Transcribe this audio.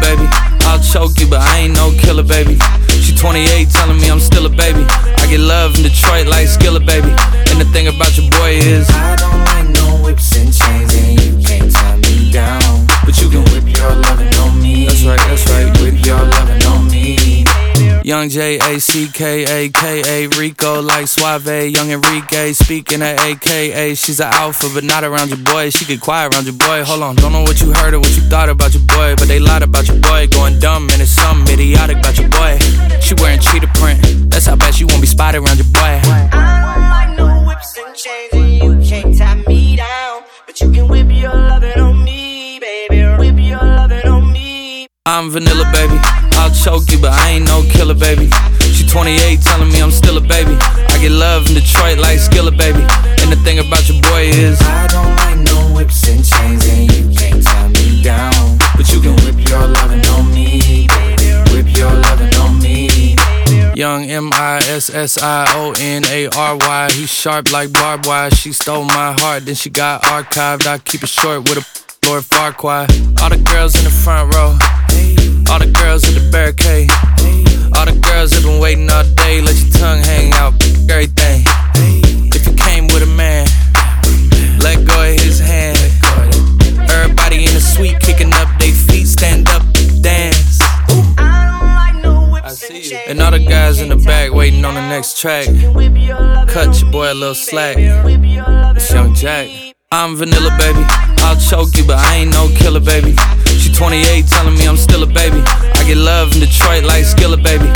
baby. I'll choke you, but I ain't no killer, baby. She 28, telling me I'm still a baby. I get love in Detroit like Skilla, baby. And the thing about Young J A C K A K A Rico like Suave, Young Enrique speaking at AKA. She's an alpha, but not around your boy. She get quiet around your boy. Hold on, don't know what you heard or what you thought about your boy, but they lied about your boy. Going dumb and it's something idiotic about your boy. She wearing cheetah print. That's how bad she won't be spotted around your boy. I don't like no whips and chains, and you can't tie me down. But you can whip your lovin' on me, baby. Whip your lovin' on me. I'm vanilla, baby. I'll choke you, but I ain't no killer, baby. She 28, telling me I'm still a baby. I get love in Detroit like Skilla, baby. And the thing about your boy is, I don't like no whips and chains, and you can't tie me down. but you can Whip your lovin' on me, baby. Whip your lovin' on me. Young M I S S I O N A R Y. He sharp like barbed wire. She stole my heart, then she got archived. I keep it short with a Lord Farquaad. All the girls in the front row. All the girls at the barricade. All the girls have been waiting all day. Let your tongue hang out. Everything. If you came with a man, let go of his hand. Everybody in the suite kicking up their feet. Stand up, dance. I don't like no whips and all the guys in the back waiting on the next track. Whip your lovin' Cut your boy a little slack. Whip your lovin' It's Young Jack. I'm vanilla, baby. I'll choke you, but I ain't no killer, baby. She 28, telling me I'm still a baby. I get love in Detroit like Skilla, baby.